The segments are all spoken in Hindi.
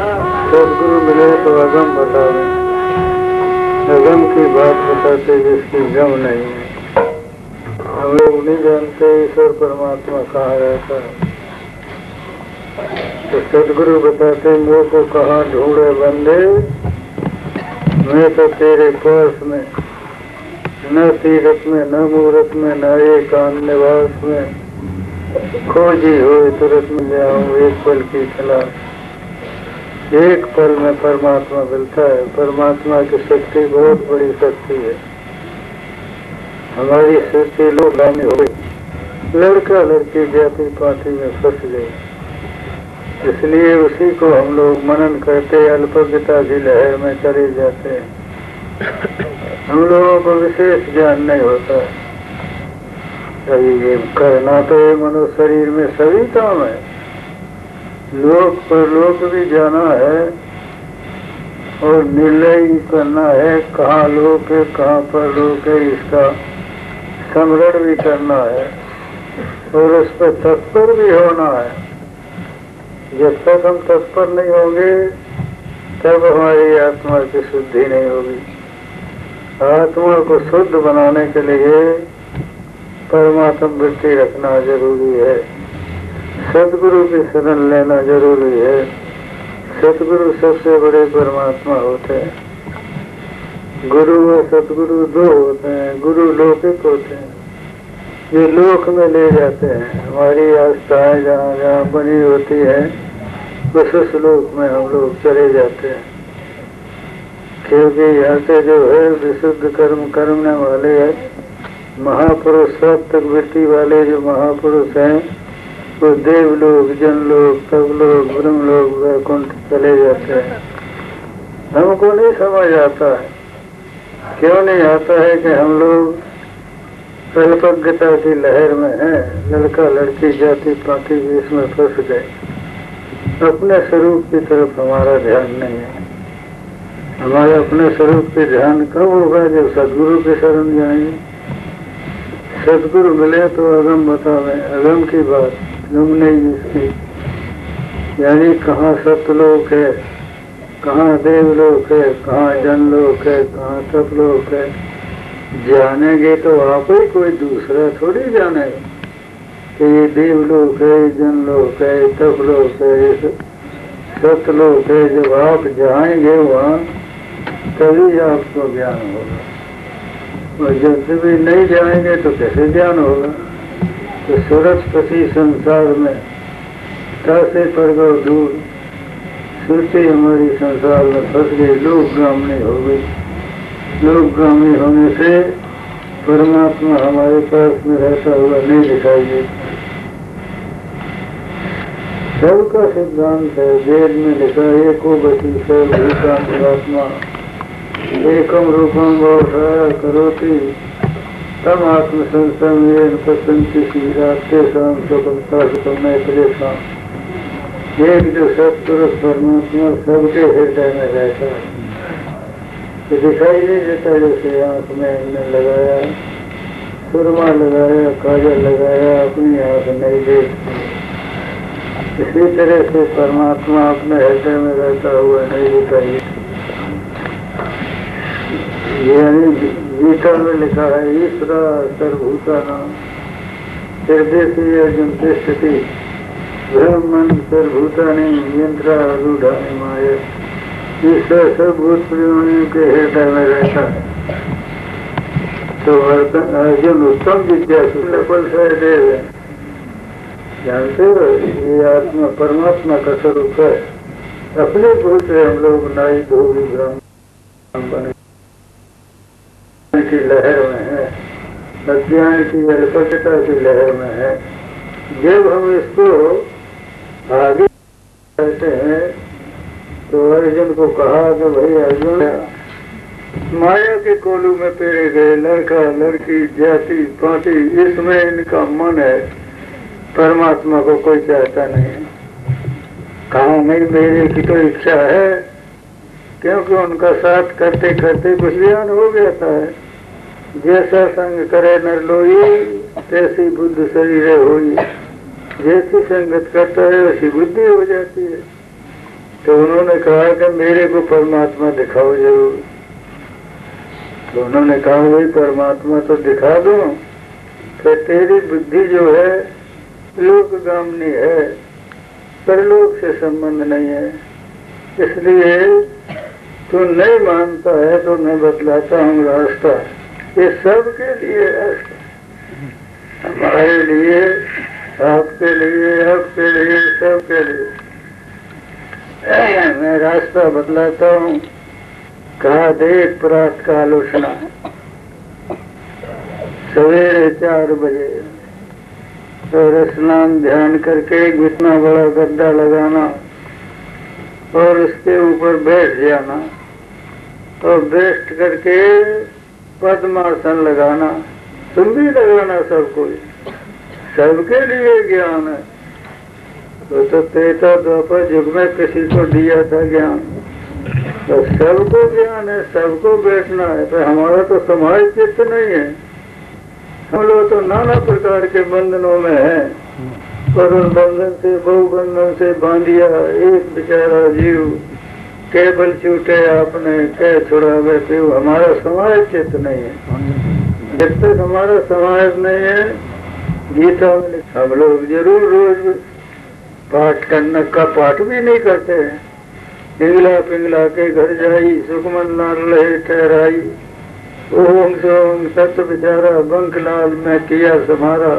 सदगुरु मिले तो अगम बतावे अगम की बात बताते जिसकी गम नहीं है। हम लोग नहीं जानते ईश्वर परमात्मा कहाँ रहता है। तो सदगुरु बताते, मुँह को कहाँ ढूंढे बंदे? मैं तो तेरे पास में, न तीरथ में, न मुहूर्त में, न एकांत निवास में। खोजी हो तुरंत मिल जाऊँ एक पल की तलाश। एक पल में परमात्मा मिलता है। परमात्मा की शक्ति बहुत बड़ी शक्ति है। हमारी सृष्टि लोग गाने हो गई। लड़का लड़की जाति पाति में फंस गई इसलिए उसी को हम लोग मनन करते अल्पज्ञता की लहर में चले जाते हैं। हम लोगों को विशेष ज्ञान नहीं होता। है ये करना तो मनुष्य शरीर में सभी काम है। लोक पर लोक भी जाना है और निर्णय करना है, कहाँ लोक है, कहाँ पर लोक है, इसका स्मरण भी करना है और उस पर तत्पर भी होना है। जब तक हम तत्पर नहीं होंगे, तब हमारी आत्मा की शुद्धि नहीं होगी। आत्मा को शुद्ध बनाने के लिए परमात्मा वृत्ति रखना ज़रूरी है। सदगुरु की शरण लेना ज़रूरी है। सदगुरु सबसे बड़े परमात्मा होते हैं। गुरु और सदगुरु दो होते हैं, गुरु लौकिक होते हैं। ये लोक में ले जाते हैं। हमारी आस्थाएँ जहाँ जहाँ बनी होती है बस उस लोक में हम लोग चले जाते हैं। क्योंकि यहाँ से जो है, विशुद्ध कर्म करने वाले हैं। महापुरुष सब तक वृत्ति वाले जो महापुरुष हैं वो देव लोग जन लोग सब लोग ब्रह्म लोग वैकुंठ चले जाते हैं। हमको नहीं समझ आता है। क्यों नहीं आता है कि हम लोग अल्पज्ञता की लहर में हैं, लड़का, लड़की, जाति, पाति भी इसमें फंस गए। अपने स्वरूप की तरफ़ हमारा ध्यान नहीं है। हमारे अपने स्वरूप पे ध्यान कब होगा जब सदगुरु के शरण जाएँगे? सदगुरु मिले तो अगम बतावे, अगम की बात। नहीं जिसकी यानी कहाँ सत्यलोक है, कहाँ देवलोक है, कहाँ जनलोक है, कहाँ तपलोक है, जानेंगे तो आप ही कोई दूसरा थोड़ी जानेगा कि ये देवलोक है, जनलोक है, तपलोक है सतलोक है, जब आप जाएँगे वहाँ, तभी आपको ज्ञान होगा। और जब भी नहीं जाएँगे तो कैसे ज्ञान होगा? तो सरस्वती संसार में कैसे पड़ गो दूर? श्रुति हमारी संसार में फंस गई लोक गामनी हो गई। लोक गामनी होने से परमात्मा हमारे पास में रहता हुआ नहीं दिखाई देता। सबका सिद्धांत है, वेद में लिखा है को बची सब भूतात्मा एकम रूपम व्यवसाय करोति। तम आत्म संसमेन पसंति श्रीरात्य शाम स्वतंत्रता सुखम प्रेषा एक जो सत्पुरुष परमात्मा सबके हृदय में रहता तो दिखाई नहीं देता जैसे आँख में हमने लगाया, सुरमा लगाया, काजल लगाया, अपनी आँख नहीं देखती इसी तरह से परमात्मा अपने हृदय में रहता हुआ नहीं दिखाई यानी गीता में लिखा है, ईश्वरा सर्वभूता नाम निर्देशी अर्जुन तिष्ठति। माया। ईश्वर के हृदय में रहता है। तो अर्जुन उत्तम बल सहदेव है जानते हो, ये आत्मा परमात्मा का स्वरूप है। अपने भूत हम लोग नाई धोबी ब्राह्मण बने। की लहर में है अज्ञान की अल्पता की लहर में है। जब हम इसको आगे कहते हैं तो अर्जुन को कहा कि भाई अर्जुन, माया के कोलू में पेरे गए लड़का, लड़की, जाति, पाति, इसमें इनका मन है। परमात्मा को कोई चाहता नहीं। कहा नहीं, मेरे की तो इच्छा है, क्योंकि उनका साथ करते करते कुछ ज्ञान हो जाता है जैसा संग करे नर लोई तैसी बुद्ध शरीर होई। जैसी संगत करता है, वैसी बुद्धि हो जाती है। तो उन्होंने कहा कि मेरे को परमात्मा दिखाओ ज़रूर। तो उन्होंने कहा भाई परमात्मा तो दिखा दो, कि तेरी बुद्धि जो है, लोक लोकगामनी है पर परलोक से संबंध नहीं है। इसलिए तू नहीं मानता है तो मैं बतलाता हूँ रास्ता। ये सबके लिए रास्ता हमारे लिए, आपके लिए आपके लिए, सबके लिए। मैं रास्ता बतलाता हूँ। कहा देख प्रात का आलोचना। सवेरे चार बजे। और स्नान ध्यान करके इतना बड़ा गड्ढा लगाना और उसके ऊपर बैठ जाना। और बैठ करके पद्मासन लगाना तुम भी लगाना सब कोई। सबके लिए ज्ञान है। तो, तो त्रेता द्वापर युग में किसी को दिया था ज्ञान। तो सबको ज्ञान है सबको बैठना है। तो हमारा तो समाज चित्त नहीं है। हम लोग तो नाना प्रकार के बंधनों में है। उन बंधन से बहु बंधन से बांधिया एक बेचारा जीव। केवल छूटे आपने कह छुड़ा बैठे हमारा समाज चित्त नहीं है। जब तक हमारा समाज नहीं है, गीता में हम लोग ज़रूर रोज पाठ करने का पाठ भी नहीं करते हैं। पिंगला पिंगला के घर जाई, सुखमन लाल रहे ठहराई, ओम सोम सत बिचारा बंकलाल मैं किया समारा।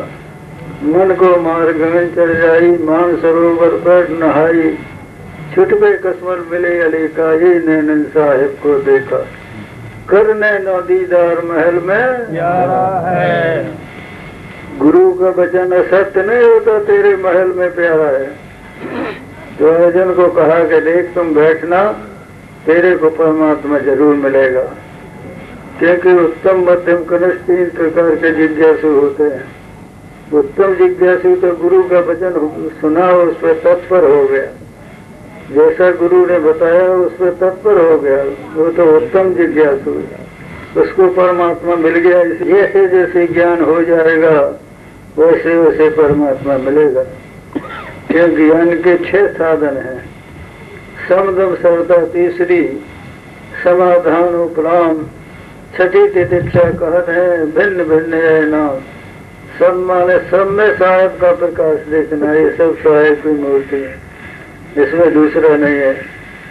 मन को मार गगन चढ़ जाई, मान सरोवर पर नहाई। छुट गए कसमल मिले अली का ही नैन साहिब को देखा। करने दीदार महल में। है। गुरु का वचन असत्य नहीं होता तेरे महल में प्यारा है। तो अर्जुन को कहा कि देख तुम बैठना तेरे को परमात्मा ज़रूर मिलेगा। क्योंकि उत्तम मध्यम कनिष्ठ तीन प्रकार के जिज्ञासु होते हैं। उत्तम जिज्ञासु तो गुरु का वचन सुना और उस पर तत्पर हो गया। जैसा गुरु ने बताया उस पर तत्पर हो गया। वो तो उत्तम जिज्ञासु उसको परमात्मा मिल गया। जैसे जैसे ज्ञान हो जाएगा, वैसे वैसे परमात्मा मिलेगा। क्या ज्ञान के छह साधन हैं। समदम सरदा तीसरी, समाधान उपराम। छठी तितिक्षा कहत है, भिन्न भिन्न है नाम। सब माने सब में साहेब का प्रकाश देखना, ये सब साहेब की मूर्ति है। इसमें दूसरा नहीं है,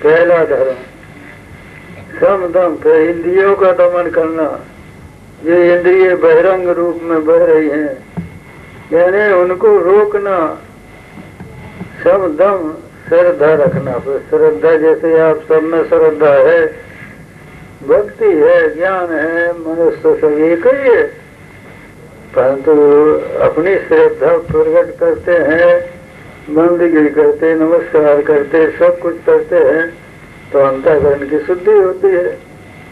पहला धर्म। समदम फिर इंद्रियों का दमन करना। ये इंद्रिय बहिरंग रूप में बह रही हैं। यानी उनको रोकना। सब दम श्रद्धा रखना। फिर श्रद्धा जैसे आप सब में श्रद्धा है, भक्ति है, ज्ञान है, मनुष्य सब एक ही है। परंतु अपनी श्रद्धा प्रकट करते हैं बंदगी करते, नमस्कार करते, सब कुछ करते हैं तो अंतकरण की शुद्धि होती है।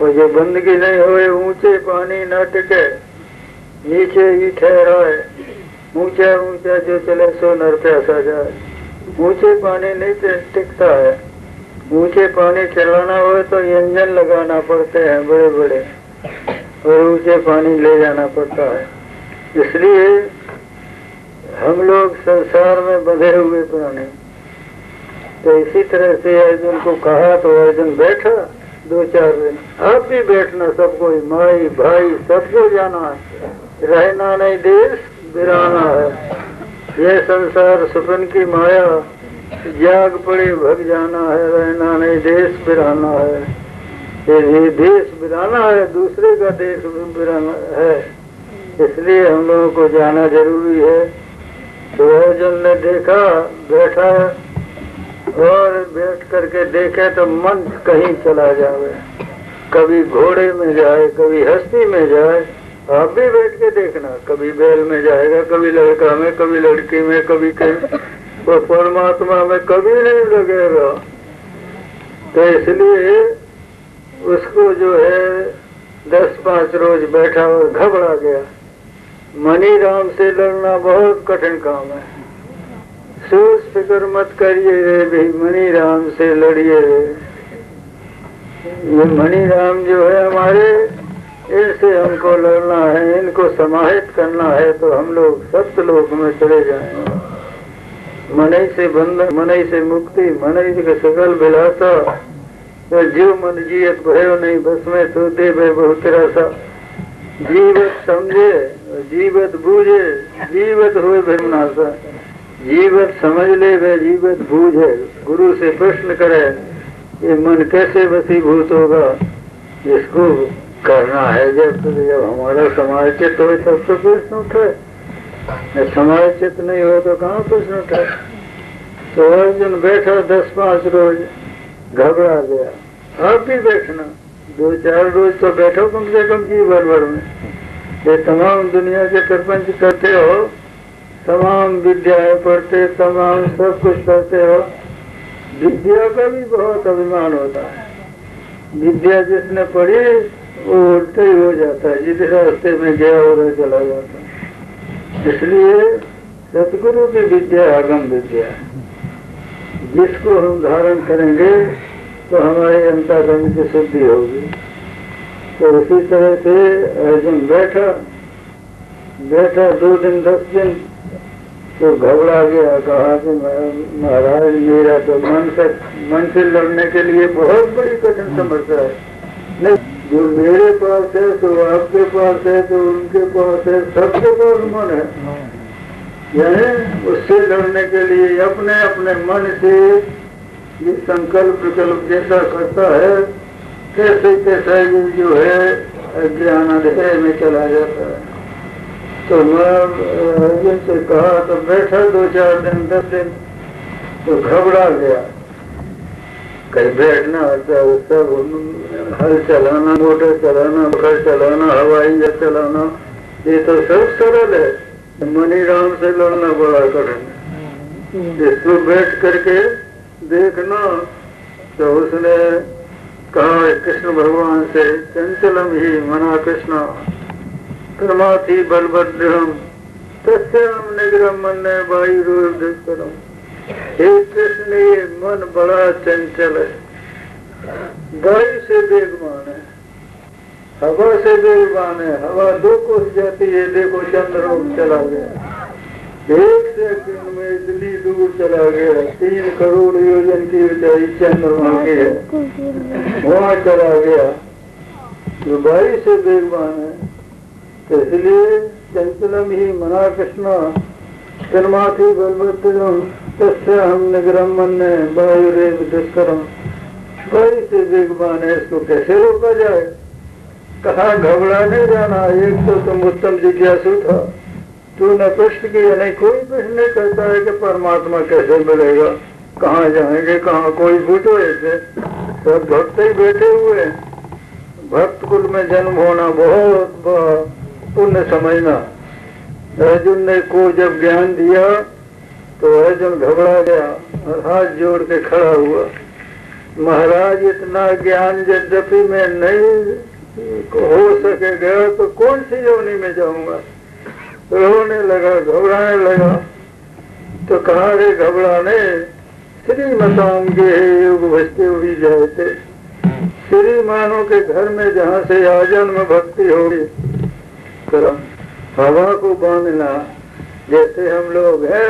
और जो बंदगी नहीं हो ऊँचे पानी न टिके, नीचे ही ठहराए ऊँचा ऊँचा जो चले, सो नर प्यासा जाए। ऊँचे पानी नहीं टिकता है, ऊँचे पानी चलाना हो तो इंजन लगाना पड़ते हैं बड़े बड़े और ऊँचे पानी ले जाना पड़ता है। इसलिए हम लोग संसार में बंधे हुए प्राणी। तो इसी तरह से अर्जुन को कहा तो अर्जुन बैठा दो चार दिन। आप भी बैठना, सबको माई, भाई, सबको जाना है। रहना नहीं, देश बिराना है। ये संसार सुपन की माया, जाग पड़े, भग जाना है। रहना नहीं, देश बिराना है। ये देश बिराना है, दूसरे का देश बिराना है। इसलिए हम लोगों को जाना ज़रूरी है। तो ने देखा, बैठा है, और बैठ करके देखे तो मन कहीं चला जावे। कभी घोड़े में जाए, कभी हस्ती में जाए, आप भी बैठ के देखना। कभी बैल में जाएगा, कभी लड़का में, कभी लड़की में, कभी कहीं और परमात्मा में कभी नहीं लगेगा। तो इसलिए उसको जो है, दस पाँच रोज बैठा और घबरा गया। मनी राम से लड़ना बहुत कठिन काम है। सोच फ़िक्र मत करिए रे, भी मनी राम से लड़िए ये मनी राम जो है हमारे, इनसे हमको लड़ना है, इनको समाहित करना है तो हम लोग सत्य लोक में चले जाएँगे मनई से बंधन, मनई से मुक्ति, मनई के सकल विलासा। जीव मन जियत भयो नहीं बस में तो दे बहुत जीवत समझे जीवत बूझे, जीवत हुए भीमनाशा जीवत समझ ले वे जीवत बूझे, गुरु से प्रश्न करे, ये मन कैसे वसीभूत होगा? इसको करना है जब तो जब हमारा समाज चित्त हो तब तो प्रश्न उठे। समाज चित्त नहीं हो तो कहाँ प्रश्न उठे? तो अर्जुन बैठा दस पाँच रोज, घबरा गया। आप भी बैठना। दो चार रोज तो बैठो कम से कम जीवन भर में। ये तमाम दुनिया के प्रपंच करते हो, तमाम विद्याएँ पढ़ते, तमाम सब कुछ करते हो, विद्या का भी बहुत अभिमान होता है। विद्या जिसने पढ़ी, वो उल्टे ही हो जाता है, जिस रास्ते में गया, उधर चला जाता है। इसलिए सतगुरु की विद्या आगम विद्या जिसको हम धारण करेंगे तो हमारी अंतरंग की शुद्धि होगी। तो उसी तरह से अर्जुन बैठा बैठा दो दिन, दस दिन तो घबरा गया, कहा कि महाराज, मेरा तो मन से मन से लड़ने के लिए बहुत बड़ी कठिन समस्या है। नहीं, जो मेरे पास है तो आपके पास है तो उनके पास है, सबके पास मन है। यानी उससे लड़ने के लिए अपने अपने मन से ये संकल्प विकल्प जैसा करता है कैसे कैसा ये जो है ज्ञान अध्याय में चला जाता है। तो मैं अर्जुन से कहा तो बैठा दो चार दिन दस दिन। तो घबरा गया। कहीं बैठना होता है सब हल चलाना मोटर चलाना घर चलाना हवाई जहाज़ चलाना ये तो सब सरल है। मनी राम से लड़ना बड़ा कठिन है। इसको बैठ करके देखना तो उसने कहा कृष्ण भगवान से, चंचलम ही मना कृष्ण क्रमाथी बलभद्रम तस्म निग्रह मन वायु दुष्करम हे कृष्ण ये मन बड़ा चंचल है। वायु से वेगवान है, हवा से वेगवान है, हवा दो कोस जाती है, देखो चंद्र चला गया एक सेकंड में इतनी दूर चला गया। तीन करोड़ योजन की ऊंचाई चंद्रमा की है वहाँ चला गया। जो बाई से बेगवान है तो इसलिए चंचलम ही मना कृष्ण कर्माथी बलभद्रम तस्य हम निगरम मन वायु रेव दुष्करम बाई से बेगवान है इसको कैसे रोका जाए? कहा घबराने जाना? एक तो तुम उत्तम जिज्ञासु था। तूने प्रश्न किया नहीं, कोई प्रश्न नहीं करता है कि परमात्मा कैसे मिलेगा? कहाँ जाएँगे, कहाँ कोई पूछो ऐसे सब भक्त ही बैठे हुए भक्त कुल में जन्म होना बहुत पुण्य समझना। अर्जुन ने को जब ज्ञान दिया तो अर्जुन घबरा गया और हाथ जोड़ के खड़ा हुआ। महाराज, इतना ज्ञान यद्यपि मैं नहीं, हो सकेगा तो कौन सी योनि में जाऊँगा? रोने लगा, घबराने लगा। तो कहा रे घबराने श्रीमताओं के युग भजते हुई जाए थे श्रीमानों के घर में जहाँ से आजन्म भक्ति होगी करम हवा को बांधना, जैसे हम लोग हैं,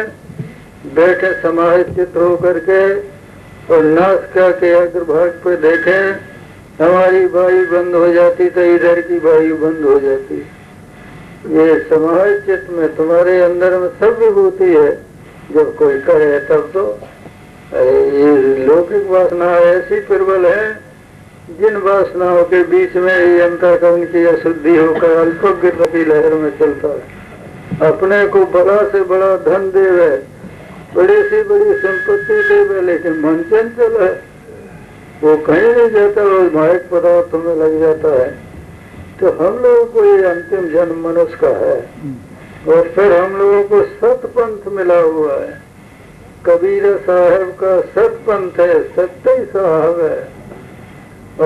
बैठे समाहित हो करके और नाश नास्का के अग्रभाग पे देखें, हमारी वायु बंद हो जाती तो इधर की वायु बंद हो जाती। ये समाज चित्त में तुम्हारे अंदर में सब विभूति है। जब कोई करे तब तो ये लौकिक वासना ऐसी प्रबल है, जिन वासनाओं के बीच में ये अंतरकरण की अशुद्धि होकर अल्पज्ञ लहर में चलता है। अपने को बड़ा से बड़ा धन देवे, बड़ी से बड़ी संपत्ति देवे, लेकिन मन चंचल है। वो कहीं नहीं जाता, वो मायक पदार्थ में लग जाता है। तो हम लोगों को ये अंतिम जन्म मनुष्य का है। और फिर हम लोगों को सतपंथ मिला हुआ है। कबीर साहब का सतपंथ है सत्य साहब है।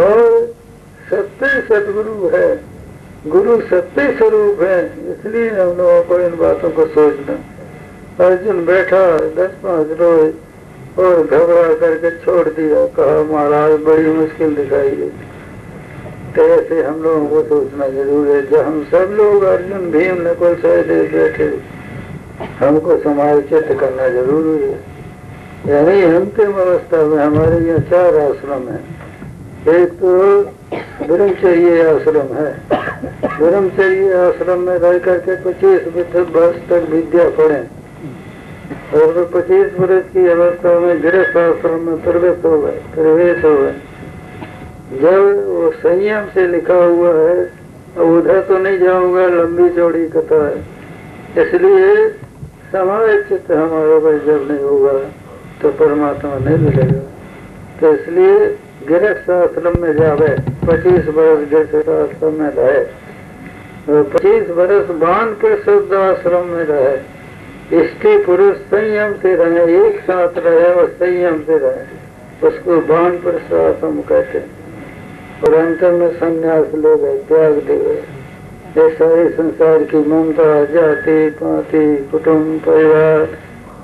और सत्य सतगुरु है। गुरु सत्य स्वरूप है। इसलिए हम लोगों को इन बातों को सोचना। अर्जुन बैठा दस पाँच रोज और घबरा करके छोड़ दिया। कहा महाराज बड़ी मुश्किल दिखाई देती। तो ऐसे हम लोगों को सोचना ज़रूर है जब हम सब लोग अर्जुन, भीम, नकुल सहदेव बैठे हमको समाज चित्त करना ज़रूरी है। यानी अंतिम अवस्था में हमारे यहाँ चार आश्रम है। एक तो ब्रह्मचर्य आश्रम है। ब्रह्मचर्य आश्रम में रह करके पच्चीस वर्ष तक विद्या पढ़े। और पच्चीस वर्ष की अवस्था में गृहस्थ आश्रम में प्रवेश हो गए, प्रवेश हो गए। जब वो संयम से लिखा हुआ है, अब उधर तो नहीं जाऊँगा, लंबी चौड़ी कथा है। इसलिए समाज चित्त हमारे पर जब नहीं होगा तो परमात्मा नहीं मिलेगा। तो इसलिए गृहस्थ आश्रम में जावे, पच्चीस बरस गृहस्थ आश्रम में रहे पच्चीस बरस बाँध के शुद्ध आश्रम में रहे। स्त्री पुरुष संयम से रहे, एक साथ रहे और संयम से रहे। उसको बाँध पर आश्रम कहते हैं। और अंत में संन्यास ले गए, त्याग दे गए। ये सारी संसार की ममता, जाति, पाति कुटुम्ब परिवार,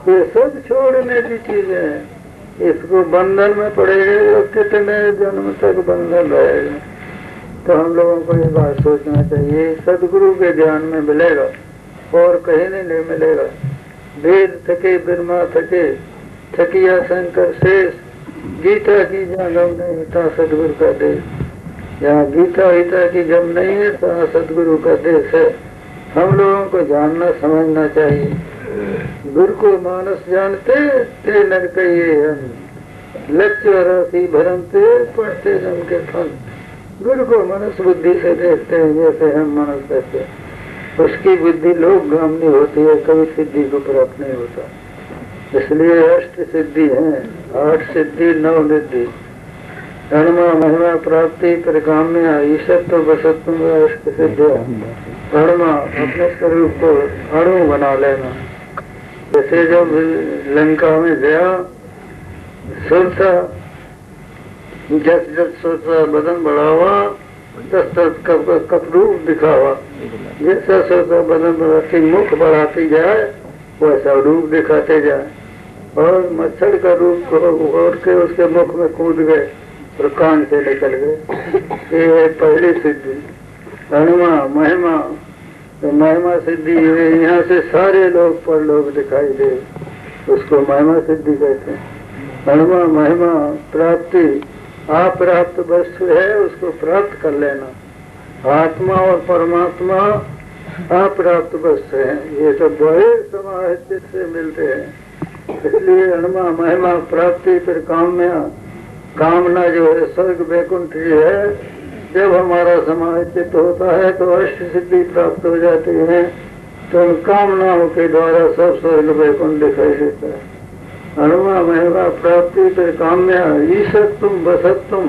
ये सब छोड़ने की चीज़ें हैं। इसको बंधन में पड़ेगा, और कितने जन्म तक बंधन रहेगा। तो हम लोगों को ये बात सोचना चाहिए, सदगुरु के ज्ञान में मिलेगा, और कहीं नहीं मिलेगा। वेद थके बिरमा थके, थकिया, शंकर, शेष, गीता की जागम नहीं था सदगुरु का देश। यहाँ गीता गीता की जब नहीं है तो सदगुरु का देश है। हम लोगों को जानना, समझना चाहिए। गुरु को मानस जानते, ते कहिए हम। लक्ष्य राशि भरमते पढ़ते जम के फल। गुरु को मनस बुद्धि से देखते हैं, जैसे हम मनुष्य कहते उसकी बुद्धि लोग गामनी होती है, कभी सिद्धि को प्राप्त नहीं होता। इसलिए अष्ट सिद्धि है, आठ सिद्धि, नौ निधि धर्मा महिमा प्राप्ति परिकाम्य ईशत्व बसत्व सिद्ध धर्मा अपने स्वरूप को अणु बना लेना। जैसे जब लंका में गया सोचा जस जस सोचा बदन बढ़ावा, तस तस कप कप रूप दिखावा। जैसा सोचा बदन बढ़ाती, मुख बढ़ाती जाए, वैसा रूप दिखाते जाए। और मच्छर का रूप को के उसके मुख में कूद गए। और कान से निकल गए ये पहली सिद्धि अणुमा महिमा तो महिमा सिद्धि यहाँ से सारे लोग पर लोग दिखाई दे, उसको महिमा सिद्धि कहते हैं। महिमा, प्राप्ति, अप्राप्त वस्तु है, उसको प्राप्त कर लेना। आत्मा और परमात्मा अप्राप्त वस्तु है, ये तो बड़े समाज से मिलते हैं। इसलिए अणुमा महिमा, प्राप्ति, फिर काम्य कामना जो है, स्वर्ग वैकुंठ है। जब हमारा समाज चित्त होता है तो अष्ट सिद्धि प्राप्त हो जाती है। तो उन कामनाओं के द्वारा सब स्वर्ग वैकुंठ दिखाई देता है। हनुमा महिमा प्राप्ति तो काम्या ईसत्तुम बसत्तुम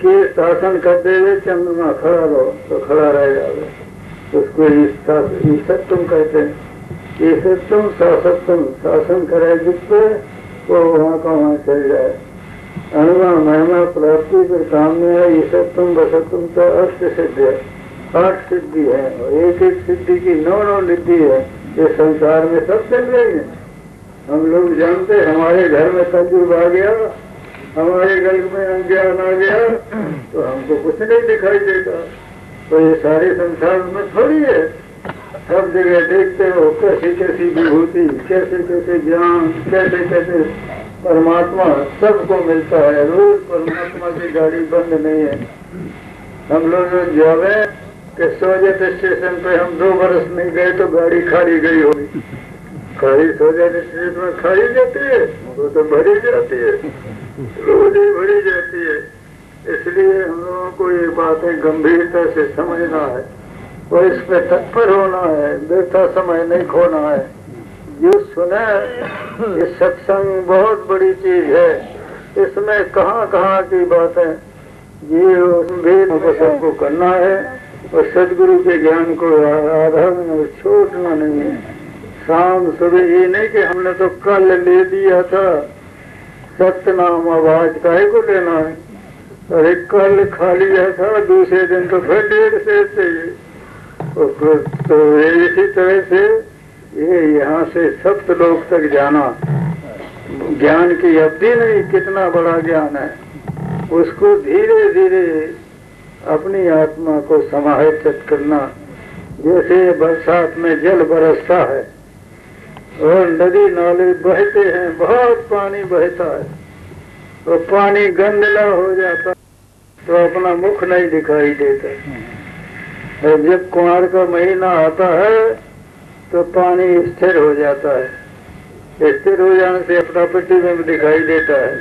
के शासन करते हुए चंद्रमा खड़ा रहो तो खड़ा रह जाओगे उसको ईसत्तुम कहते हैं। ईसत्तुम शासत्तुम शासन करे जिसपे वो वहाँ का वहाँ चल जाए। अनुमान महिमा, प्राप्ति के में है ये सब तुम बसतुम तो अष्ट सिद्ध है। आठ सिद्धि है, और एक एक सिद्धि की नौ नौ निधि है, ये संसार में सब चल रही है। हम लोग जानते हमारे घर में कलयुग आ गया, हमारे घर में अज्ञान आ गया तो हमको कुछ नहीं दिखाई देता। तो ये सारे संसार में थोड़ी है। सब जगह देखते हो कैसी कैसी विभूति कैसे कैसे ज्ञान कैसे कैसे परमात्मा सबको मिलता है। रोज परमात्मा की गाड़ी बंद नहीं है। हम लोग जो जावे, कि सोजत स्टेशन पे हम दो बरस नहीं गए तो गाड़ी खाली गई होगी। खाली सोजत स्टेशन में खाली जाती है वो तो भरी जाती है। रोज ही भरी जाती है। इसलिए हम लोगों को ये बातें गंभीरता से समझना है और इस पे तत्पर होना है बेटा समय नहीं खोना है। सुने, ये सत्संग बहुत बड़ी चीज़ है। इसमें कहाँ कहाँ की बातें? ये को सबको करना है और सदगुरु के ज्ञान को आधार में छोड़ना नहीं है। शाम सुबह ये नहीं कि हमने तो कल ले दिया था। सत्य नाम आवाज़ काहे को लेना है? अरे कल खा लिया था, दूसरे दिन तो फिर डेढ़ से चाहिए तो इसी तरह से ये यहाँ से सप्त लोक तक जाना। ज्ञान की अवधि नहीं, कितना बड़ा ज्ञान है। उसको धीरे धीरे अपनी आत्मा को समाहित करना। जैसे बरसात में जल बरसता है, और नदी नाले बहते हैं, बहुत पानी बहता है तो पानी गंदला हो जाता तो अपना मुख नहीं दिखाई देता। और जब कुमार का महीना आता है तो पानी स्थिर हो जाता है। स्थिर हो जाने से अपना प्रतिबिंब दिखाई देता है।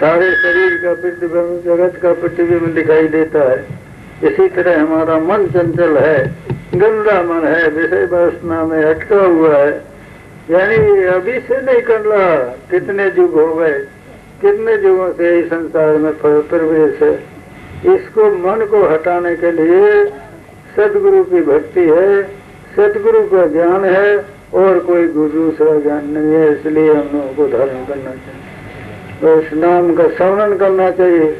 सारे शरीर का प्रतिबिंब, जगत का प्रतिबिंब दिखाई देता है। इसी तरह हमारा मन चंचल है, गंदा मन है, विषय वासना में अटका हुआ है। यानी अभी से नहीं कर रहा कितने युग हो गए, कितने युगों से इस संसार में प्रवेश है। इसको मन को हटाने के लिए सदगुरु की भक्ति है। सदगुरु का ज्ञान है और कोई दूसरा ज्ञान नहीं है, इसलिए हम लोगों को धारण करना चाहिए। तो नाम का श्रवण करना चाहिए।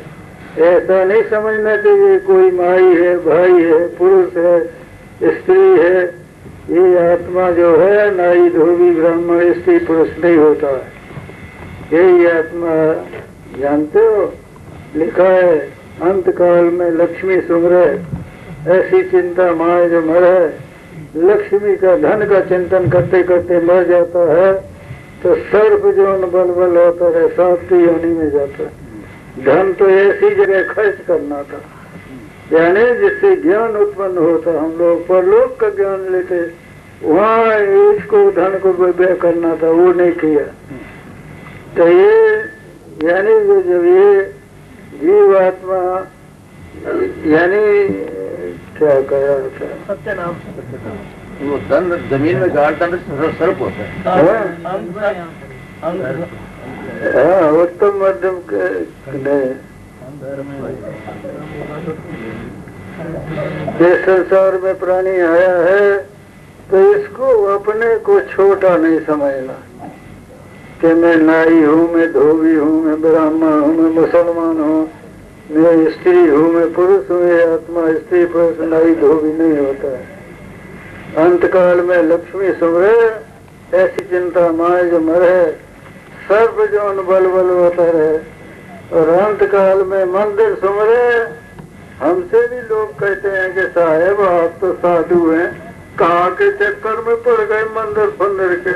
ऐसा नहीं समझना चाहिए, कोई माई है, भाई है, पुरुष है, स्त्री है, ये आत्मा जो है नाई धोबी, ब्राह्मण, स्त्री, पुरुष नहीं होता है। यही आत्मा जानते हो? लिखा है अंत काल में लक्ष्मी सुमर ऐसी चिंता माए जो मर है लक्ष्मी का धन का चिंतन करते करते मर जाता है तो सर्प जो बल होता है सातवीं योनि में जाता है। धन तो ऐसी जगह खर्च करना था। यानी जिससे ज्ञान उत्पन्न होता, हम लोग परलोक का ज्ञान लेते, वहाँ इसको धन को व्यय करना था, वो नहीं किया। तो ये, यानी जब ये जीवात्मा यानी क्या कहा वो धन ज़मीन में गाड़ता है सर्प होता है। हाँ उत्तम मध्यम के नहीं। संसार में प्राणी आया है तो इसको अपने को छोटा नहीं समझना कि मैं नाई हूँ मैं धोबी हूँ मैं ब्राह्मण हूँ मैं मुसलमान हूँ। मैं स्त्री हूँ, मैं पुरुष हूँ ये आत्मा स्त्री पुरुष नाई धोबी नहीं होता है। अंत काल में लक्ष्मी सुमरे ऐसी चिंता माए जो मरे सर्व जो बल बल होता रहे। और अंत काल में मंदिर सुमरे हमसे भी लोग कहते हैं कि साहेब, आप तो साधु हैं। कहा के चक्कर में पड़ गए मंदिर फंदिर के।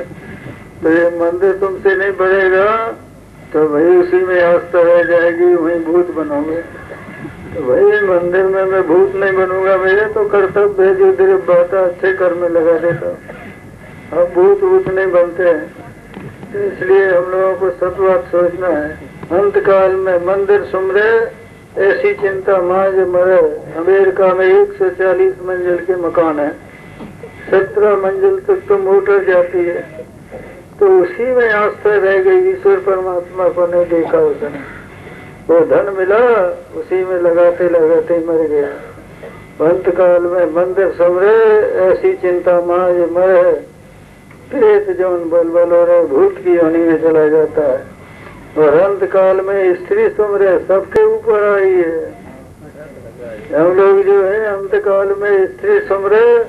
तो ये मंदिर तुमसे नहीं बढ़ेगा। तो भाई उसी में आस्था रह जाएगी, वही भूत बनोगे। तो भाई मंदिर में मैं भूत नहीं बनूँगा, मेरे तो कर्तव्य है जो तेरे बात अच्छे कर्म में लगा देता हम भूत भूत नहीं बनते हैं। इसलिए हम लोगों को सब बात सोचना है। अंत काल में मंदिर सुमरे, ऐसी चिंता माज मरे। अमेरिका में 140 मंजिल के मकान है। सत्रह मंजिल तक तो मोटर जाती है। तो उसी में आस्था रह गई, ईश्वर परमात्मा को नहीं देखा उसने। वो धन मिला, उसी में लगाते लगाते मर गया। अंत काल में मंदिर सवरे ऐसी चिंता माज मरे प्रेत जौन बल बल रहे भूत की होनी में चला जाता है। और अंत काल में स्त्री सुमरे सबके ऊपर आई है। हम लोग जो है अंत काल में स्त्री सुमरे,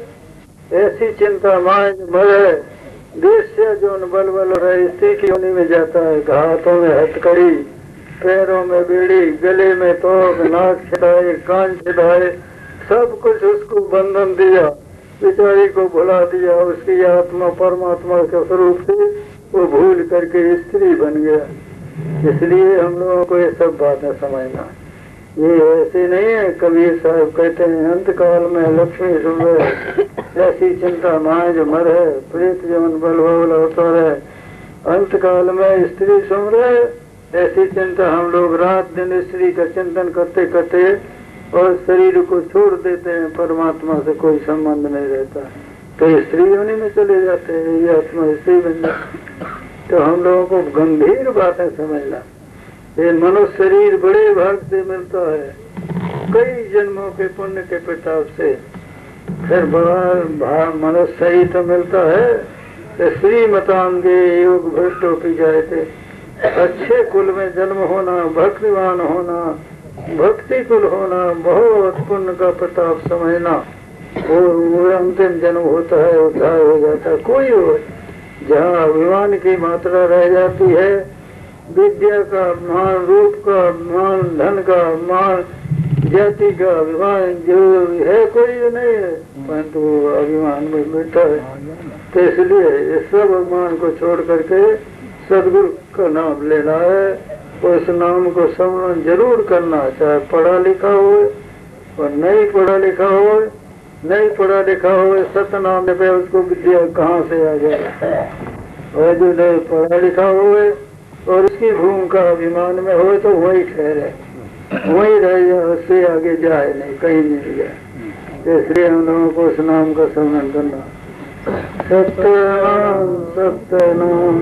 ऐसी चिंता मान मरे देश से जो बल बल रहे स्त्री की होनी में जाता है। हाथों में हथकड़ी, पैरों में बेड़ी, गले में तोक नाक छिड़ाए कान छिड़ाए सब कुछ उसको बंधन दिया, बिचारी को भुला दिया, उसकी आत्मा परमात्मा के स्वरूप से वो भूल करके स्त्री बन गया। इसलिए हम लोगों को ये सब बातें समझना ये ऐसे नहीं है कबीर साहब कहते हैं अंत काल में लक्ष्मी सुबह ऐसी चिंता माए जो मर है प्रेत जीवन बल बल होता रहे अंत काल में स्त्री सुन रहे ऐसी चिंता हम लोग रात दिन स्त्री का चिंतन करते करते और शरीर को छोड़ देते हैं परमात्मा से कोई संबंध नहीं रहता। तो स्त्री होने में चले जाते हैं ये आत्मा स्त्री बन जाती तो हम लोगों को गंभीर बातें समझना ये मनुष्य शरीर बड़े भाग से मिलता है। कई जन्मों के पुण्य के प्रताप से फिर बड़ा मनुष्य शरीर तो मिलता है। श्रीमतांगे योग भ्रष्टो की जाए थे अच्छे कुल में जन्म होना, भक्तिवान होना भक्ति कुल होना, बहुत पुण्य का प्रताप समझना, और वो अंतिम जन्म होता है, उद्धार हो जाता है। कोई हो जहाँ अभिमान की मात्रा रह जाती है विद्या का अभिमान रूप का अभिमान धन का अभिमान जाति का अभिमान, जो है, कोई नहीं है। परंतु अभिमान में मिलता है। तो इसलिए इस सब अभिमान को छोड़ करके सदगुरु का नाम लेना है। और इस नाम को श्रवण ज़रूर करना, चाहे पढ़ा लिखा हो, और नहीं पढ़ा लिखा हो, नहीं पढ़ा लिखा हो सत्य नाम पे उसको विद्या कहाँ से आ जाए? और जो नहीं पढ़ा लिखा हो और उसकी भूम का अभिमान में हो तो वही ठहरे। वही रह जाए उससे आगे जाए नहीं, कहीं नहीं जाए इसलिए हम लोगों को उस नाम का स्मरण करना। सत्य नाम सत्य नाम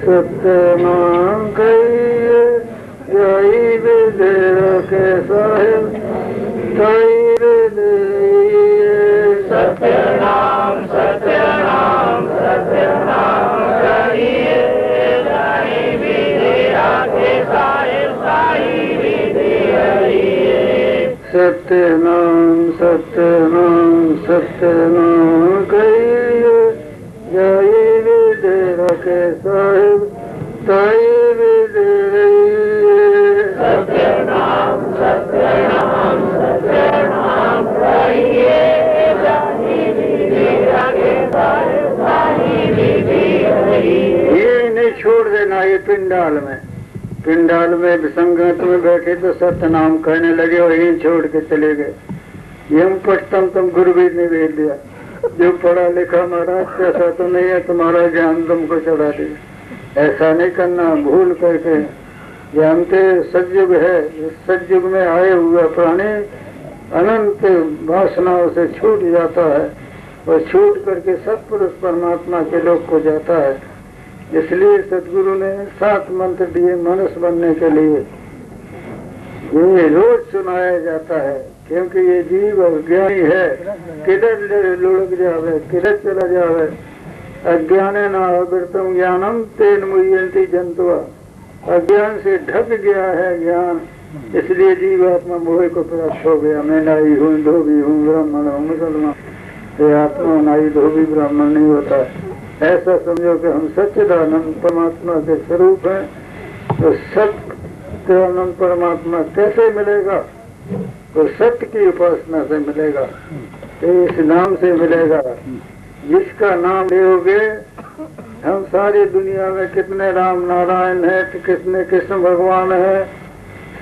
सत्य नाम कहिए। सत्यनाम सत्यनाम सत्यनाम कहिए जय विदेर के साहिब तई विदेय सत्यनाम सत्यनाम सत्यनाम कहिए साई विदेहा के साहिब साई विदेहरिए ये नहीं छोड़ देना ये पिंडाल में पिंडाल में संगत में बैठे तो सत्य नाम कहने लगे और यही छोड़ के चले गए। ये हम पढ़तम तुम गुरु भी ने भेज दिया। जो पढ़ा लिखा महाराज ऐसा तो नहीं है, तुम्हारा ज्ञान तुमको चढ़ा दिया ऐसा नहीं करना, भूल करके। जानते सतयुग है, इस सतयुग में आए हुए प्राणी अनंत वासनाओं से छूट जाता है और छूट करके सत्पुरुष परमात्मा के लोग को जाता है। इसलिए सदगुरु ने सात मंत्र दिए मनुष्य बनने के लिए। ये रोज सुनाया जाता है, क्योंकि ये जीव अज्ञानी है। किधर लुढ़क जावे, किधर चला जावे? अज्ञान न ज्ञानम तेन मुयंती जंतुआ। अज्ञान से ढक गया है ज्ञान, इसलिए जीवात्मा मोह को प्राप्त हो गया। मैं नाई हूँ, धोबी हूँ, ब्राह्मण हूँ, मुसलमान। ये आत्मा नाई, धोबी, ब्राह्मण नहीं होता। है ऐसा समझो कि हम सच्चिदानंद परमात्मा के स्वरूप हैं तो सत्यानंद परमात्मा कैसे मिलेगा? तो सत्य की उपासना से मिलेगा तो इस नाम से मिलेगा। जिसका नाम लोगे हम सारी दुनिया में कितने राम नारायण है तो कितने कृष्ण भगवान है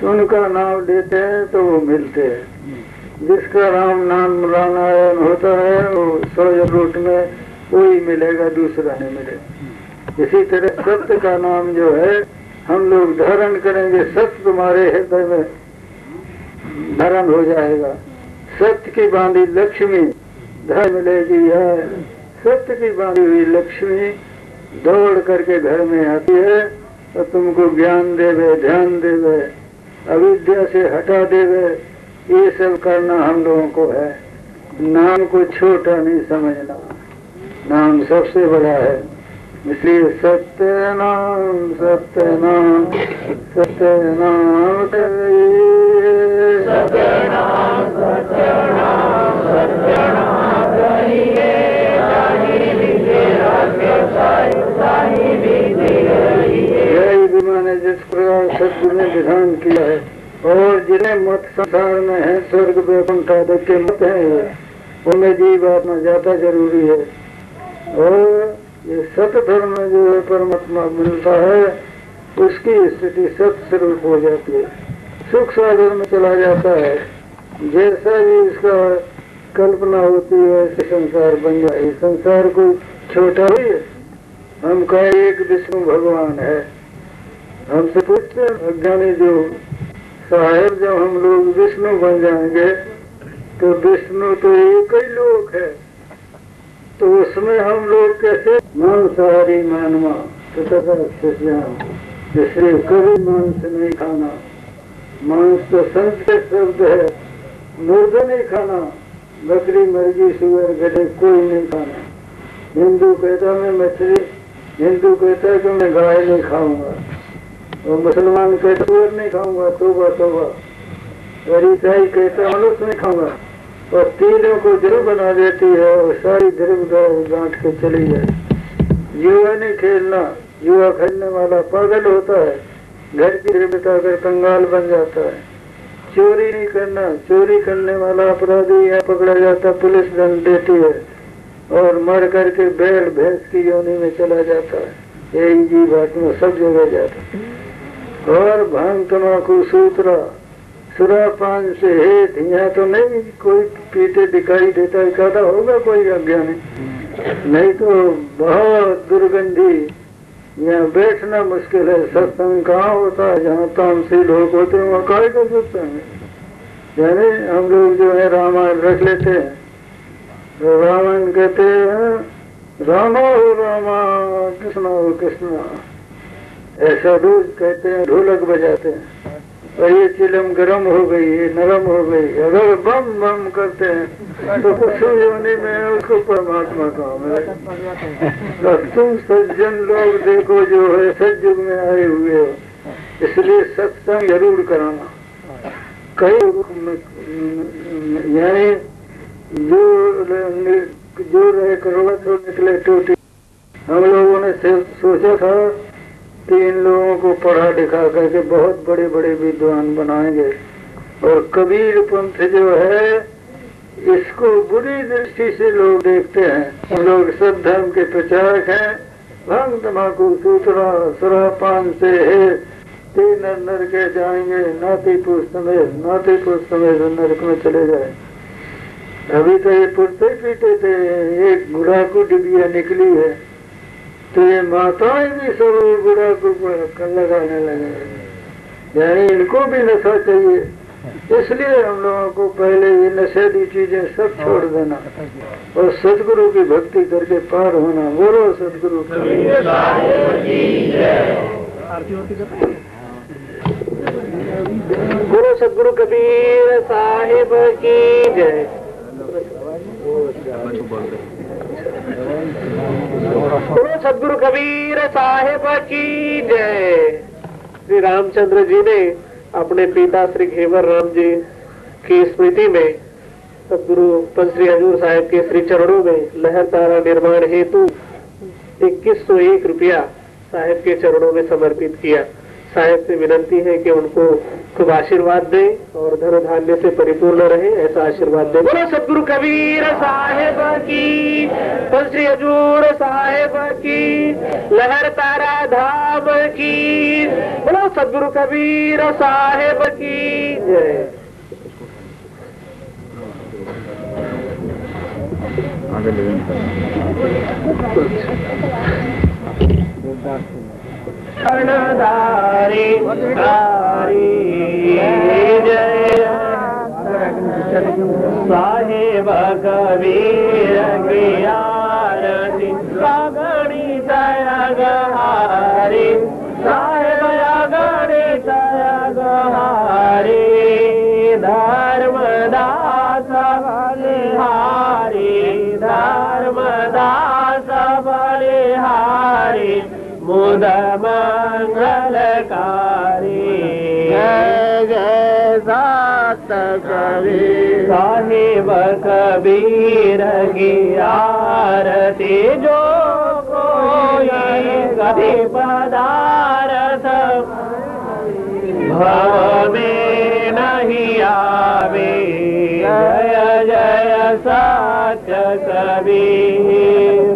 उनका नाम लेते हैं तो वो मिलते हैं। जिसका राम नाम नारायण होता है, वो सौ रूट में कोई मिलेगा, दूसरा नहीं मिलेगा। इसी तरह सत्य का नाम जो है, हम लोग धारण करेंगे, सत्य तुम्हारे हृदय में धारण हो जाएगा। सत्य की बांधी लक्ष्मी, धन मिलेगी है। सत्य की बांधी हुई लक्ष्मी दौड़ करके घर में आती है और तुमको ज्ञान देवे, ध्यान देवे, अविद्या से हटा देवे। ये सब करना हम लोगों को है। नाम को छोटा नहीं समझना। नाम सबसे बड़ा है। इसलिए सत्य नाम सत्य नाम सत्य नाम जय विमा ने जिस प्रकार सत्य ने विधान किया है, और जिन्हें मत संसार में है, स्वर्ग वैकुंठ आदि के मत है उनमें जीव आत्मा ज़्यादा ज़रूरी है। और ये सत्य धर्म में जो है परमात्मा मिलता है, उसकी स्थिति सत्य स्वरूप हो जाती है। सुख सागर में चला जाता है। जैसा भी इसका कल्पना होती है वैसे संसार बन जाए। संसार कोई छोटा ही है। हम कहें एक विष्णु भगवान है। हमसे पूछते हैं, अज्ञानी जो साहेब जब हम लोग विष्णु बन जाएँगे तो विष्णु तो एक ही लोक है। तो उसमें हम लोग कैसे मांसाहारी मानवा इसलिए कभी मांस नहीं खाना। मांस तो संस्कृत शब्द है मुर्गा नहीं खाना। बकरी, मुर्गी, सुअर, गधे, कोई नहीं खाना। हिंदू कहता मैं मछली हिंदू कहता है कि मैं गाय नहीं खाऊँगा। और मुसलमान कहता सुअर नहीं खाऊँगा, तोबा तोबा। और ईसाई कहता मनुष्य नहीं खाऊँगा। और तीनों को ध्रुव बना देती है और सारी धर्म गांठ के चली जाए युवा नहीं खेलना, युवा खेलने वाला पागल होता है। घर की बिताकर कंगाल बन जाता है। चोरी नहीं करना, चोरी करने वाला अपराधी यहाँ पकड़ा जाता, पुलिस दंड देती है। और मर करके बैल भैंस की योनि में चला जाता है। यही जीव आत्मा सब जगह जाता और भाँग तमाकू सूत्रा सुरापान से हेत यहाँ तो नहीं, कोई पीते दिखाई देता कहता होगा कोई अज्ञानी नहीं। तो बहुत दुर्गंधी, यहाँ बैठना मुश्किल है, सत्संग कहाँ होता है, जहाँ तामसी लोग होते हैं, वहाँ काय कर सत्संग है? यानी हम लोग जो है, रामायण रख लेते हैं। तो रामायण कहते हैं, रामा हो रामा, कृष्णा हो कृष्णा। ऐसा रोज कहते हैं, ढोलक बजाते हैं। और ये चिलम गर्म हो गई, ये नरम हो गई। अगर बम बम करते हैं तो कुछ होने में उसको परमात्मा का तो तुम सज्जन लोग देखो जो है सतयुग में आए हुए हो। इसलिए सत्संग ज़रूर कराना। कई यानी जो जो रहे, करोड़ तो निकले टोटी, हम लोगों ने सोचा था कि इन लोगों को पढ़ा लिखा करके बहुत बड़े बड़े विद्वान बनाएँगे। और कबीर पंथ जो है इसको बुरी दृष्टि से लोग देखते हैं। हम लोग सब धर्म के प्रचारक हैं। भंग तमाकू सूत्रा सुरापान से है। तीन नर के जाएँगे नाती पुरुष समेत नाती पुरुष समेत नरक में चले जाए। अभी तो ये पुरते पीते थे एक गुड़ाकू डिबिया निकली है। तो ये माताएँ भी सब बुढ़ा को लगाने लगे यानी इनको भी नशा चाहिए। इसलिए हम लोगों को पहले ये नशेली चीज़ें सब छोड़ देना। और सदगुरु की भक्ति करके पार होना। बोलो सदगुरु गुरु सदगुरु कबीर साहिब की जय गुरु सदगुरु कबीर साहेब की जय। श्री रामचंद्र जी ने अपने पिता श्री घेवर राम जी की स्मृति में सदगुरु श्री हजूर साहेब के श्री चरणों में लहर तारा निर्माण हेतु इक्कीस सौ एक रुपया साहेब के चरणों में समर्पित किया। साहेब से विनती है कि उनको खूब आशीर्वाद दें और धन धान्य से परिपूर्ण रहे, ऐसा आशीर्वाद दें। बोलो, सदगुरु कबीर साहेब की श्री हजूर साहेब की, लहर तारा धाम की। बोलो, सदगुरु कबीर साहेब की, जय। कर्णधारी धारी जय साहेब कबीर की आरती सागणी साहेब गणी गहारी धर्मदास बलिहारी। धर्मदास बलिहारी। मुदमा जय जय सात कबीर साहिब कबीर की जो कोई कभी पदारथ भव में नहीं आवे जय जय सत्य कबीर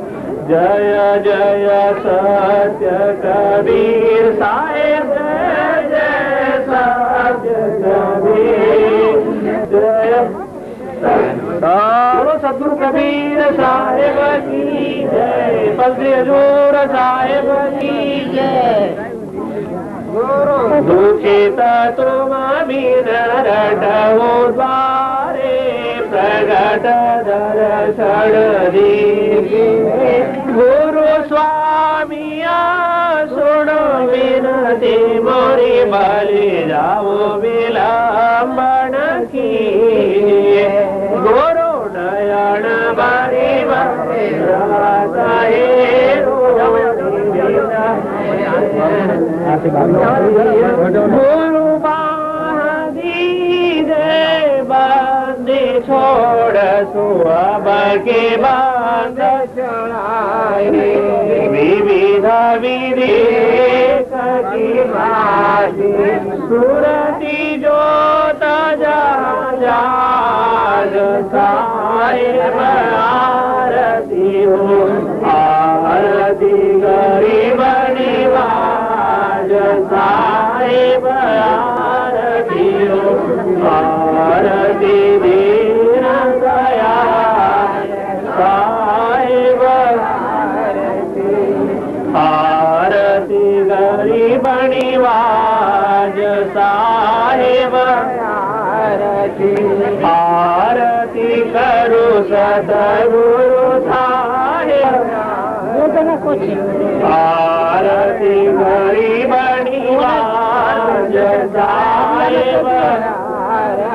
जय जय सत्य कबीर साहेब सदगुरु कबीर साहेब की जय बद्री जोर साहेब की जय दुखिता तुम बिन रटो द्वारे प्रगट दर दीजिए गुरु स्वामिया सुनो विनती मोरी बलि जाओ विलंबन की गुरु छोड़ सुअब के बंद चढ़ाए विविध विधि बारे सूरती जो त आरती हो आरती ग़रीब रेवा आरती हो आरती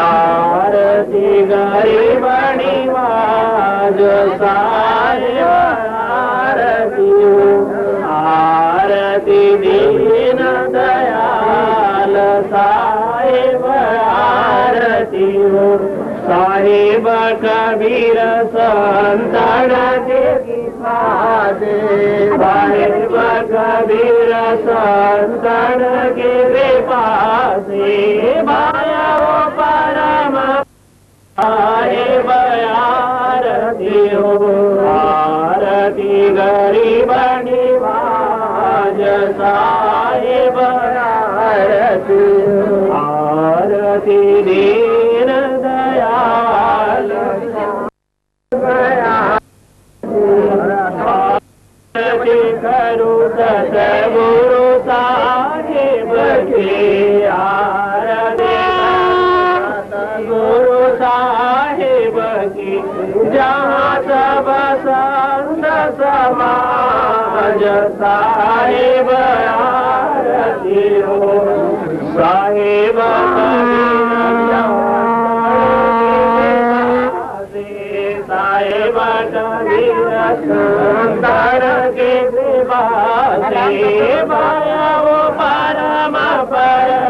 आरती गरीबणी वाज साहेब आरती। आरती दीन दयाल साहेब आरती। साहेब कबीर संतन पादे साहेब कबीर संतन के पासे। माया भारत आरती ग़रीब ॾेव जशायो भारत आरती दीन दयाल। आरती करू सत गुरु साहे की। समाज साहेब आरती हो के सेवा से माया वो प्रकाश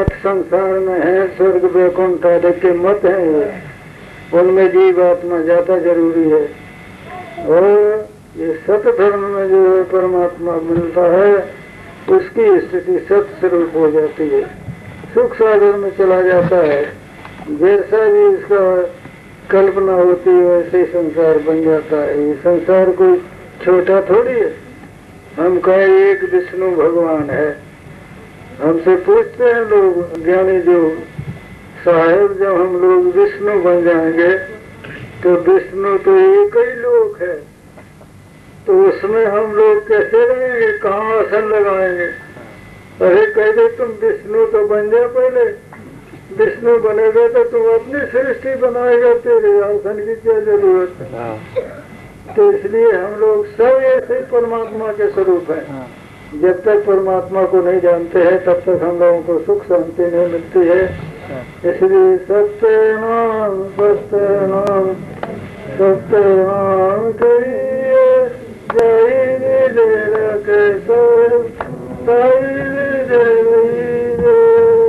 मत संसार में है, स्वर्ग वैकुंठ आदि के मत है उनमें जीव आत्मा ज़्यादा ज़रूरी है। और ये सत्य धर्म में जो है, परमात्मा मिलता है, उसकी स्थिति सत्य स्वरूप हो जाती है। सुख सागर में चला जाता है। जैसा भी इसका कल्पना होती है, वैसे ही संसार बन जाता है। ये संसार कोई छोटा थोड़ी है। हम कहें एक विष्णु भगवान है। हमसे पूछते हैं लोग ज्ञानी जो साहेब जब हम लोग विष्णु बन जाएँगे तो विष्णु तो एक ही लोक है। तो उसमें हम लोग कैसे रहेंगे? कहाँ आसन लगाएँगे? अरे कह दे तुम विष्णु तो बन जाओ पहले। विष्णु बनेगा तो तुम अपनी सृष्टि बनाएगा तेरे आसन की क्या ज़रूरत है? तो इसलिए हम लोग सब ऐसे परमात्मा के स्वरूप हैं। जब तक परमात्मा को नहीं जानते हैं, तब तक हम लोगों को सुख शांति नहीं मिलती है। इसलिए सत्य नाम सत्य नाम सत्य नाम करिए। जय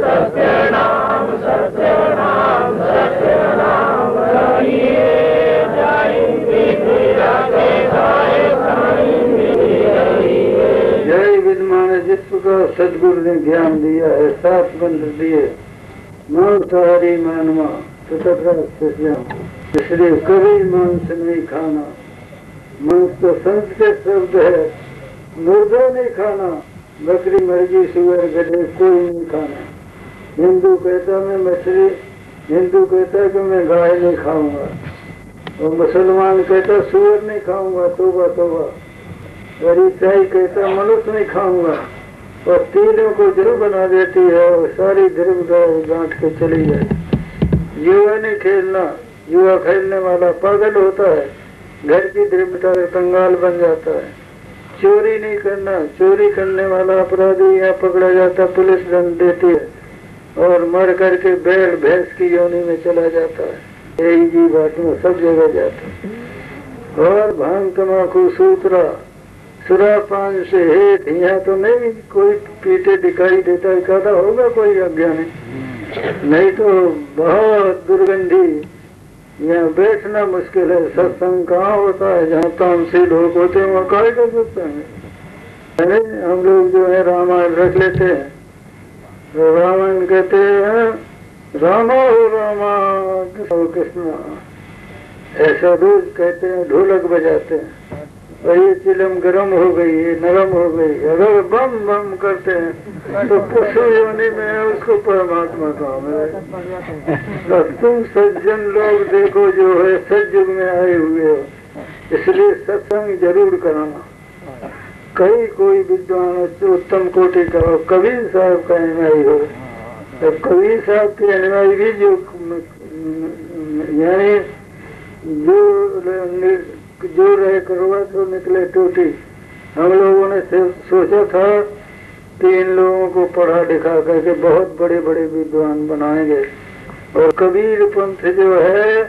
सत्य नाम सत्य नाम सत्य नाम करिए। सदगुरु ने ज्ञान दिया है, सात मंत्र दिए। मांसाहारी मानवा तथा इसलिए कभी मांस नहीं खाना। मांस तो संस्कृत शब्द है मुर्गा नहीं खाना। बकरी मुर्गी, सुअर, गधे, कोई नहीं खाना। हिंदू कहता मैं मछली, हिंदू कहता कि मैं गाय नहीं खाऊँगा। और मुसलमान कहता सुअर नहीं खाऊँगा, तोबा तोबा। और ईसाई कहता मनुष्य नहीं खाऊँगा। और तीनों को ज़रूर बना देती है और सारी धर्म गांठ के चली जाए युवा नहीं खेलना, युवा खेलने वाला पागल होता है। घर की दृढ़ता कंगाल बन जाता है। चोरी नहीं करना, चोरी करने वाला अपराधी यहाँ पकड़ा जाता, पुलिस दंड देती है और मर करके बैल भैंस की योनि में चला जाता है। यही जी बात में सब जगह जाता है। और भाँग तमाकू सूत्रा सुरापान से हेत यहाँ तो नहीं, कोई पीते दिखाई देता कहता होगा कोई अज्ञानी नहीं। तो बहुत दुर्गंधी, यहाँ बैठना मुश्किल है, सत्संग कहाँ होता है, जहाँ तामसी लोग होते हैं, वहाँ काय कर सकते हैं? हम लोग जो है, रामायण रख लेते हैं। तो रामायण कहते हैं, रामा हो रामा, कृष्ण ऐसा रोज कहते हैं, ढोलक बजाते हैं। और ये चिलम गर्म हो गई, ये नरम हो गई। अगर बम बम करते हैं तो पशु योनि में उसको परमात्मा काम है। तो तुम सज्जन लोग देखो जो है सज्जुग में आए हुए हो। इसलिए सत्संग ज़रूर कराना। कई कोई विद्वान उत्तम कोटि का हो, कबीर साहब का अनुयायी हो। तो कबीर साहब के अनुयायी भी जो, यानी जो जो रहे करवा तो निकले टूटी। हम लोगों ने सोचा था कि इन लोगों को पढ़ा लिखा करके बहुत बड़े बड़े विद्वान बनाएँगे। और कबीर पंथ जो है,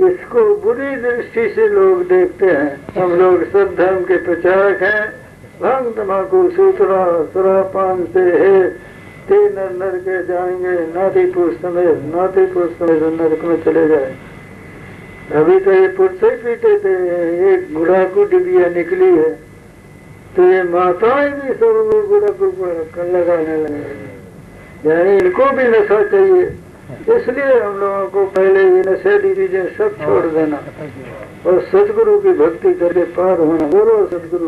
इसको बुरी दृष्टि से लोग देखते हैं। हम लोग सब धर्म के प्रचारक हैं। भंग तमाकू सूत्रा सुरापान से है। ते नर नर के जाएँगे नातीपुर समय नातीपुर समय नरक में चले जाए। अभी तो ये पुरुष ही पीते थे एक गुड़ा को डिबिया निकली है। तो ये माताएँ भी सब गुड़ा को लगाने लगे यानी इनको भी नशा चाहिए। इसलिए हम लोगों को पहले ये नशे चीज़ें सब छोड़ देना। और सदगुरु की भक्ति करके पार होना। बोलो सदगुरु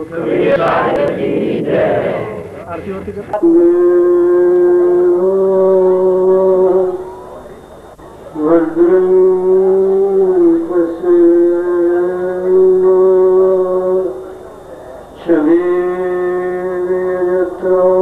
वज्र slow.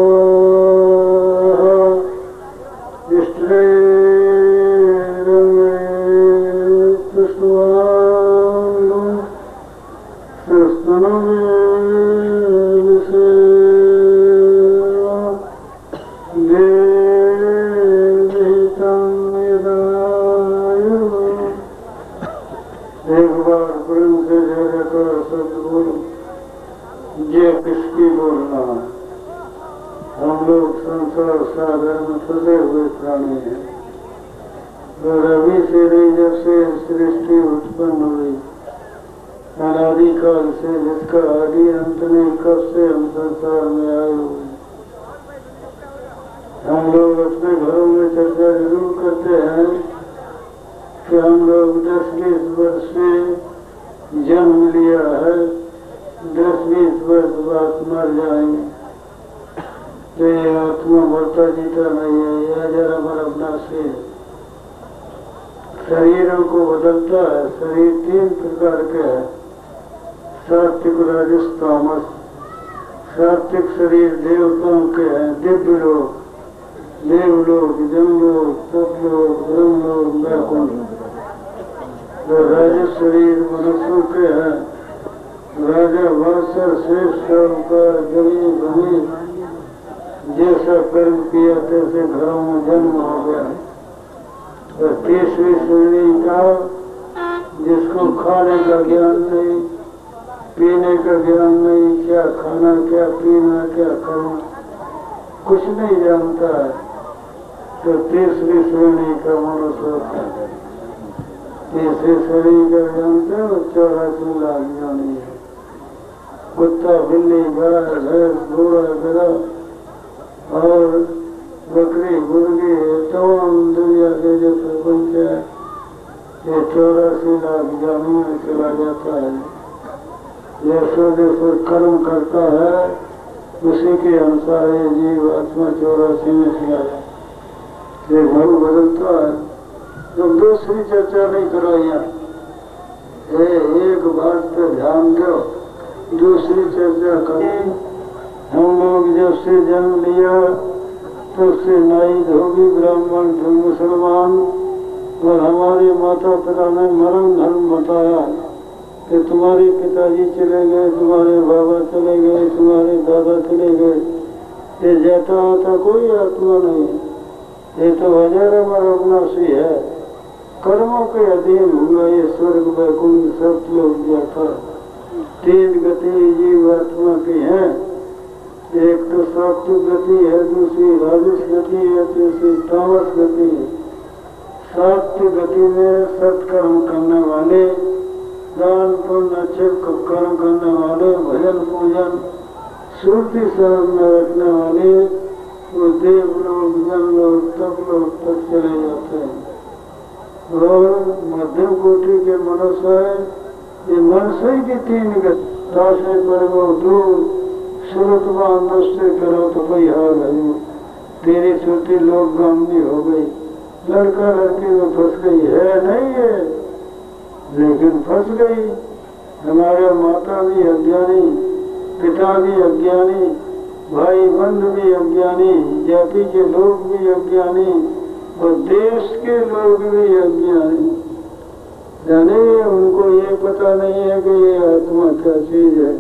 महीने का ज्ञान नहीं क्या खाना, क्या पीना, क्या करना कुछ नहीं जानता है। तो तीसरी श्रेणी का मनुष्य होता है। तीसरी श्रेणी का जानते हो? चौरासी लाख ज्ञानी है। कुत्ता, बिल्ली, गाय, भैंस, घोड़ा गिरा और बकरी, मुर्गी है। तमाम दुनिया के जो प्रपंच है ये चौरासी लाख ग्रामीण चला जाता है। जैसे जैसे कर्म करता है, उसी के अनुसार ये जीव आत्मा चौरासी में है ये भाव बदलता है। तो दूसरी चर्चा नहीं करो यहाँ। एक बात पे ध्यान दो। दूसरी चर्चा करें। हम लोग जब से जन्म लिया तो से नाई धोबी ब्राह्मण फिर मुसलमान, और हमारे माता पिता ने मरण धर्म बताया। कि तुम्हारे पिताजी चले गए, तुम्हारे बाबा चले गए, तुम्हारे दादा चले गए। ये जाता आता कोई आत्मा नहीं। ये तो हज़ारों बार अपना सी है। कर्मों के अधीन हुआ ये स्वर्ग वैकुंठ सब लोग था तीन गति जीव आत्मा की है। एक तो सात्विक गति है, दूसरी राजस गति है, तीसरी तामस गति है। सात्विक गति में सत्कर्म करने वाले दान पुण्य अच्छे कर्म करने वाले, भजन पूजन, श्रुति शरण में रखने वाले, वो देव लोग, जन लोग तब लोग तक चले जाते हैं। और मध्यम कोटि के मनुष्य है, ये मनुष्य की तीन गति पर वो दूर, सूरत दोस्ते करो तो कोई हाल है तेरी छोटी लोग गामनी हो गई। लड़का लड़की में फंस गई। है नहीं है लेकिन फंस गई। हमारे माता भी अज्ञानी, पिता भी अज्ञानी, भाई बंधु भी अज्ञानी, जाति के लोग भी अज्ञानी, और देश के लोग भी अज्ञानी। जाने उनको ये पता नहीं है कि ये आत्मा क्या चीज़ है।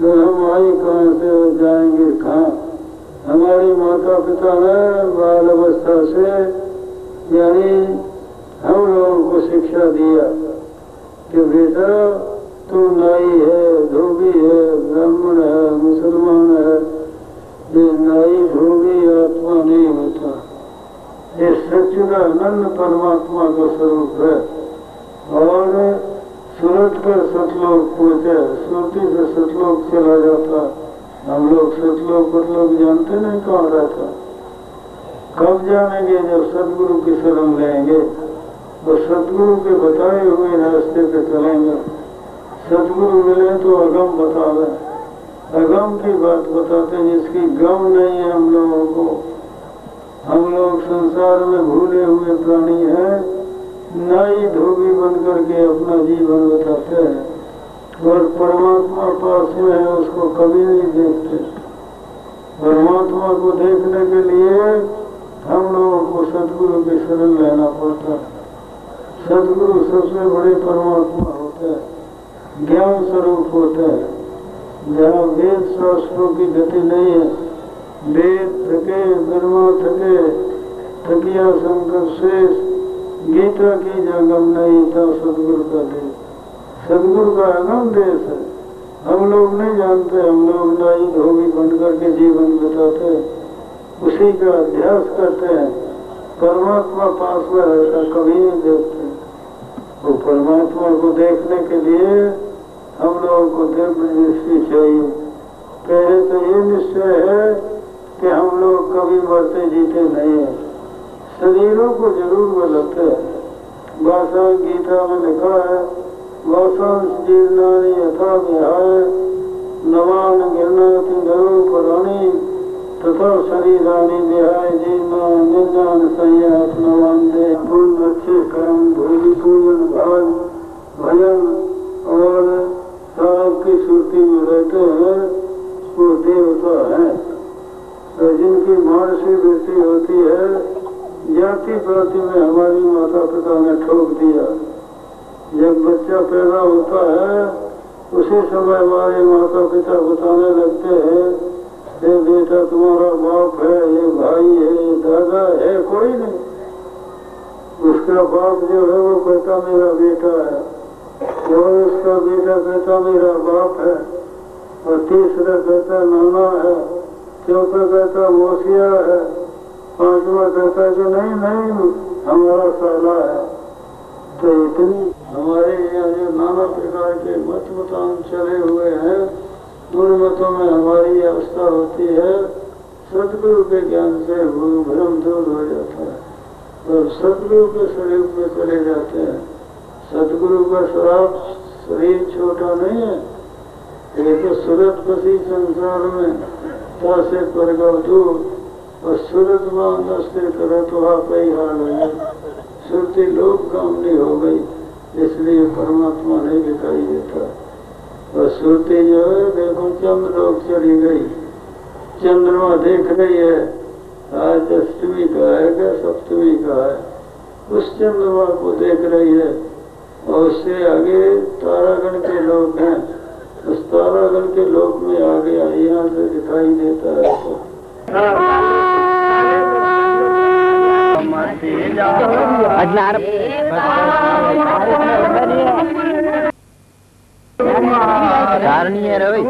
तो हम आई कहाँ से जाएँगे कहाँ? हमारी माता पिता ने बाल अवस्था से यानी हम लोगों को शिक्षा दिया। कि बेटा तू नाई है, धोबी है, ब्राह्मण है, मुसलमान है, ये नाई, धोबी, आत्मा नहीं होता। ये सच्चिदानंद परमात्मा का स्वरूप है। और सूरत पर सतलोक पहुँचे सुरती से सतलोक चला जाता हम लोग सतलोक पतलोक जानते नहीं कहाँ रहता। कब जानेंगे जब सदगुरु की शरण लेंगे? और सदगुरु के बताए हुए रास्ते पे चलेंगे। सदगुरु मिले तो अगम बता दें अगम की बात बताते हैं, जिसकी गम नहीं है हम लोगों को। हम लोग संसार में भूले हुए प्राणी हैं नाई धोबी बन करके अपना जीवन बताते हैं। और परमात्मा पास में है, उसको कभी नहीं देखते। परमात्मा को देखने के लिए हम लोगों को सदगुरु की शरण लेना पड़ता है। सदगुरु सबसे बड़े परमात्मा होते हैं। ज्ञान स्वरूप होते हैं। जहाँ वेद शास्त्रों की गति नहीं है, वेद थके, ब्रह्मा थके, थकिया शंकर शेष, गीता की जगम नहीं था सदगुरु का देश। सदगुरु का अगम देश है। हम लोग नहीं जानते, हम लोग नाई धोबी बन करके जीवन बिताते उसी का अध्यास करते हैं। परमात्मा पास में रहता, कभी नहीं देखते। वो परमात्मा को देखने के लिए हम लोगों को दिव्य दृष्टि चाहिए। पहले तो ये निश्चय है कि हम लोग कभी मरते जीते नहीं है। शरीरों को ज़रूर बदलते हैं। भाषा गीता में लिखा है वसंस जीर्णानी यथा विहाय, नवान गिरनाति नरो पुराणी तथा शरीरानी विहाय जीर्णा निर्जान संयात नवान पूर्ण अच्छे कर्म भोगी पूजन भाग भजन और साहब की सूर्ति में रहते हैं, वो देवता है। तो जिनकी मानसिक वृत्ति होती है, जाति पाति में हमारी माता पिता ने ठोक दिया। जब बच्चा पैदा होता है, उसी समय हमारे माता पिता बताने लगते हैं ये बेटा तुम्हारा बाप है, ये भाई है, ये दादा है, कोई नहीं। उसका बाप जो है, वो कहता, मेरा बेटा है। और उसका बेटा कहता, मेरा बाप है। और तीसरा कहता, नाना है। चौथा कहता, मोसिया है। पांचवा कहता कि नहीं नहीं, हमारा साला है। तो इतनी हमारे यहाँ जो नाना प्रकार के मत मतान चले हुए हैं उन मतों में हमारी अवस्था होती है, सदगुरु के ज्ञान से भ्रम दूर हो जाता है। और सदगुरु के शरीर में चले जाते हैं। सदगुरु का श्राप शरीर छोटा नहीं है, ये तो सूरत बसी संसार में तासे पर दूर। और सूरत मान नस्ते करे तो आप ही हाल है। सुरती लोग कामनी हो गई, इसलिए परमात्मा नहीं दिखाई देता। और सुरती जो है देखो चंद्र लोग चली गई। चंद्रमा देख रही है आज अष्टमी का है क्या सप्तमी का है? उस चंद्रमा को देख रही है और उससे आगे तारागण के लोग हैं। उस तारागण के लोक में आगे यहाँ से दिखाई देता है तो ધારણીય રવિ.